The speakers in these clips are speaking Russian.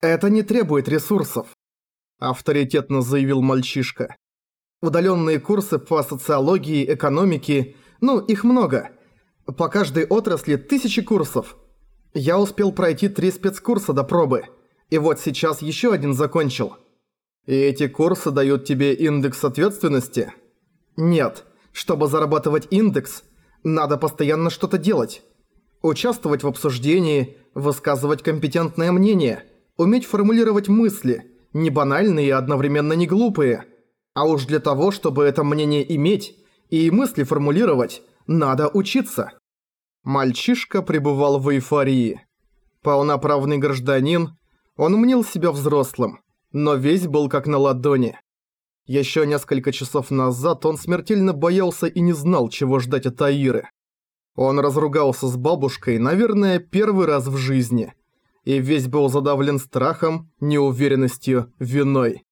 Это не требует ресурсов, авторитетно заявил мальчишка. Удаленные курсы по социологии, экономике, ну, их много. По каждой отрасли тысячи курсов. Я успел пройти три спецкурса до пробы. И вот сейчас еще один закончил. И эти курсы дают тебе индекс ответственности? Нет. Чтобы зарабатывать индекс, надо постоянно что-то делать. Участвовать в обсуждении, высказывать компетентное мнение, уметь формулировать мысли, не банальные и одновременно не глупые. А уж для того, чтобы это мнение иметь и мысли формулировать, надо учиться. Мальчишка пребывал в эйфории. Полноправный гражданин, он мнил себя взрослым, но весь был как на ладони. Еще несколько часов назад он смертельно боялся и не знал, чего ждать от Аиры. Он разругался с бабушкой, наверное, первый раз в жизни. И весь был задавлен страхом, неуверенностью, виной.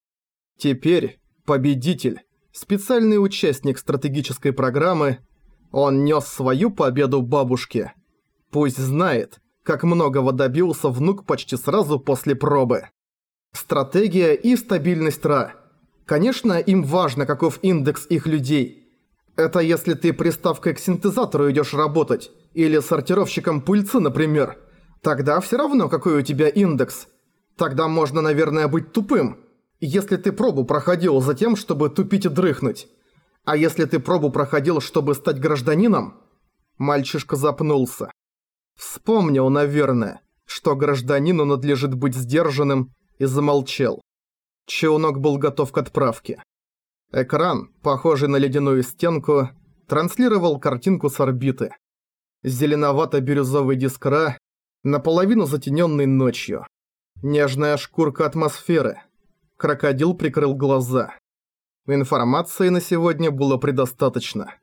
Теперь победитель, специальный участник стратегической программы, он нес свою победу бабушке. Пусть знает, как многого добился внук почти сразу после пробы. Стратегия и стабильность Ра – Конечно, им важно, каков индекс их людей. Это если ты приставкой к синтезатору идешь работать, или сортировщиком пыльцы, например. Тогда все равно, какой у тебя индекс. Тогда можно, наверное, быть тупым. Если ты пробу проходил за тем, чтобы тупить и дрыхнуть. А если ты пробу проходил, чтобы стать гражданином? Мальчишка запнулся. Вспомнил, наверное, что гражданину надлежит быть сдержанным, и замолчал. Челнок был готов к отправке. Экран, похожий на ледяную стенку, транслировал картинку с орбиты. Зеленовато-бирюзовый дискра, наполовину затененный ночью. Нежная шкурка атмосферы. Крокодил прикрыл глаза. Информации на сегодня было предостаточно.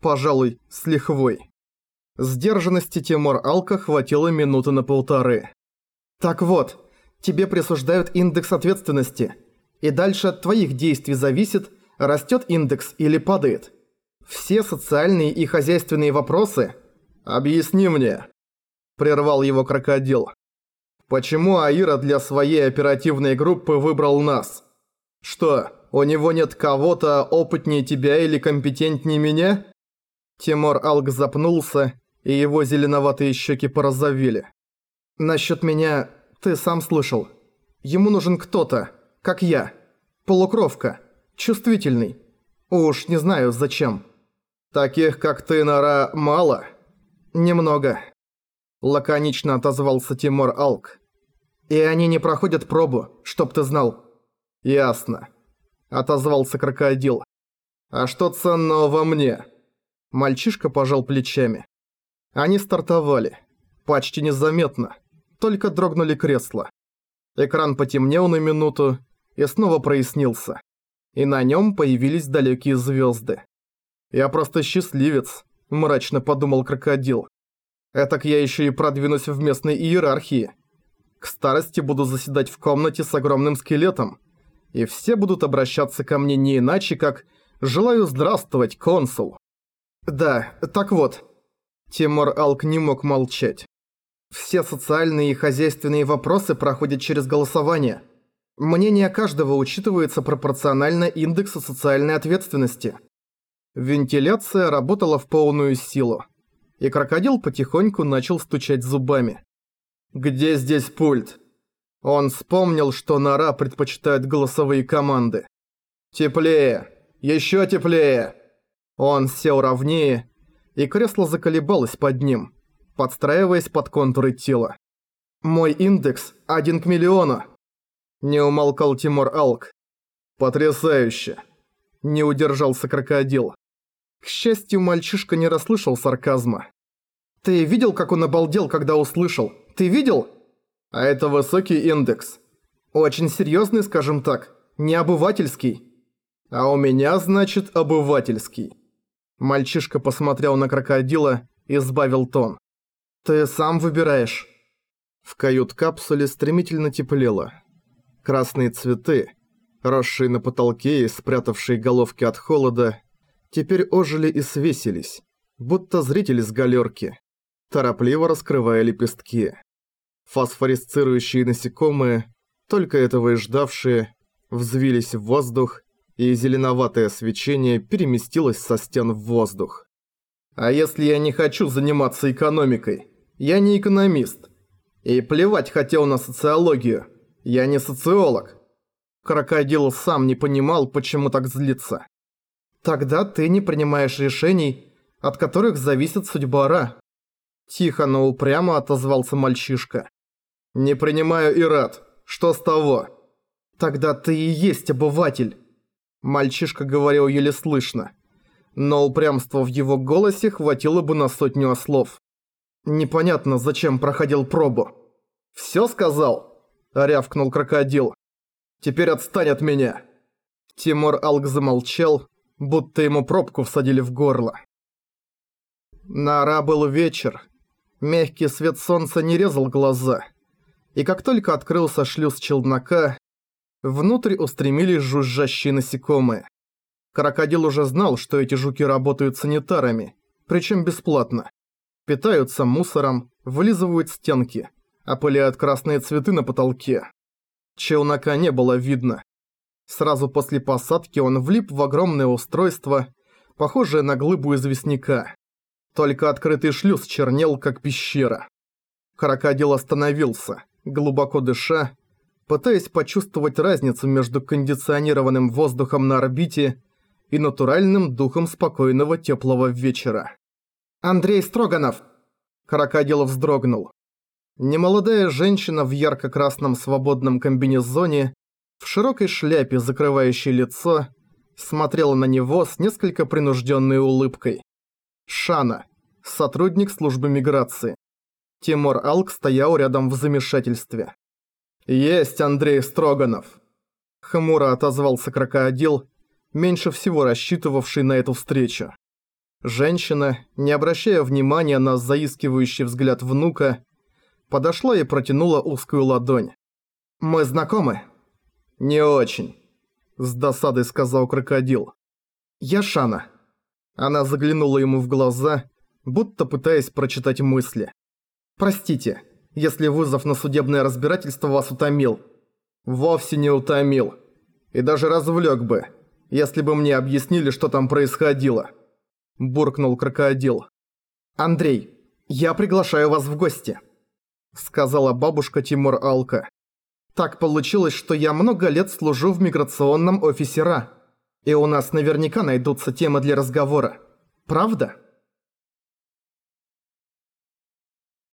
Пожалуй, с лихвой. Сдержанности Тимур Алка хватило минуты на полторы. «Так вот, тебе присуждают индекс ответственности – и дальше от твоих действий зависит, растет индекс или падает. Все социальные и хозяйственные вопросы... «Объясни мне», – прервал его крокодил. «Почему Аира для своей оперативной группы выбрал нас? Что, у него нет кого-то опытнее тебя или компетентнее меня?» Тимур Алг запнулся, и его зеленоватые щеки порозовели. «Насчет меня ты сам слышал. Ему нужен кто-то, как я. Полукровка. Чувствительный. Уж не знаю, зачем. Таких, как ты, Нара, мало? Немного. Лаконично отозвался Тимур Алк. И они не проходят пробу, чтоб ты знал. Ясно. Отозвался крокодил. А что ценного во мне? Мальчишка пожал плечами. Они стартовали. Почти незаметно. Только дрогнули кресла. Экран потемнел на минуту, и снова прояснился. И на нем появились далекие звезды. «Я просто счастливец», – мрачно подумал крокодил. «Этак я еще и продвинусь в местной иерархии. К старости буду заседать в комнате с огромным скелетом, и все будут обращаться ко мне не иначе, как «Желаю здравствовать, консул». Да, так вот. Тимур Алк не мог молчать. Все социальные и хозяйственные вопросы проходят через голосование – Мнение каждого учитывается пропорционально индексу социальной ответственности. Вентиляция работала в полную силу. И крокодил потихоньку начал стучать зубами. «Где здесь пульт?» Он вспомнил, что Нора предпочитает голосовые команды. «Теплее! Еще теплее!» Он сел ровнее, и кресло заколебалось под ним, подстраиваясь под контуры тела. «Мой индекс один к миллиону!» Не умолкал Тимур Алк. «Потрясающе!» Не удержался крокодил. К счастью, мальчишка не расслышал сарказма. «Ты видел, как он обалдел, когда услышал? Ты видел?» «А это высокий индекс. Очень серьезный, скажем так. Не обывательский. А у меня, значит, обывательский». Мальчишка посмотрел на крокодила и сбавил тон. «Ты сам выбираешь». В кают-капсуле стремительно теплело. Красные цветы, росшие на потолке и спрятавшие головки от холода, теперь ожили и свесились, будто зрители с галерки, торопливо раскрывая лепестки. Фосфорисцирующие насекомые, Только этого и ждавшие взвились в воздух, и зеленоватое свечение переместилось со стен в воздух. А если я не хочу заниматься экономикой? Я не экономист. И плевать хотел на социологию. Я не социолог. Крокодил сам не понимал, почему так злится. Тогда ты не принимаешь решений, от которых зависит судьба Ра. Тихо, но упрямо отозвался мальчишка. Не принимаю и рад. Что с того? Тогда ты и есть обыватель. Мальчишка говорил еле слышно. Но упрямства в его голосе хватило бы на сотню ослов. Непонятно, зачем проходил пробу. «Всё сказал?» – рявкнул крокодил. «Теперь отстань от меня!» Тимур Алк замолчал, будто ему пробку всадили в горло. На Ара был вечер. Мягкий свет солнца не резал глаза. И как только открылся шлюз челнока, внутрь устремились жужжащие насекомые. Крокодил уже знал, что эти жуки работают санитарами, причем бесплатно. Питаются мусором, вылизывают стенки, опыляют красные цветы на потолке. Челнока не было видно. Сразу после посадки он влип в огромное устройство, похожее на глыбу известняка. Только открытый шлюз чернел, как пещера. Крокодил остановился, глубоко дыша, пытаясь почувствовать разницу между кондиционированным воздухом на орбите и натуральным духом спокойного теплого вечера. «Андрей Строганов!» Крокодил вздрогнул. Немолодая женщина в ярко-красном свободном комбинезоне, в широкой шляпе, закрывающей лицо, смотрела на него с несколько принужденной улыбкой. Шана, сотрудник службы миграции. Тимур Алк стоял рядом в замешательстве. «Есть Андрей Строганов!» Хмуро отозвался крокодил, меньше всего рассчитывавший на эту встречу. Женщина, не обращая внимания на заискивающий взгляд внука, подошла и протянула узкую ладонь. «Мы знакомы?» «Не очень», – с досадой сказал крокодил. «Я Шана». Она заглянула ему в глаза, будто пытаясь прочитать мысли. «Простите, если вызов на судебное разбирательство вас утомил». «Вовсе не утомил. И даже развлек бы, если бы мне объяснили, что там происходило», – буркнул крокодил. «Андрей, я приглашаю вас в гости», – сказала бабушка Тимур Алка. Так получилось, что я много лет служу в миграционном офисе РА. И у нас наверняка найдутся темы для разговора. Правда?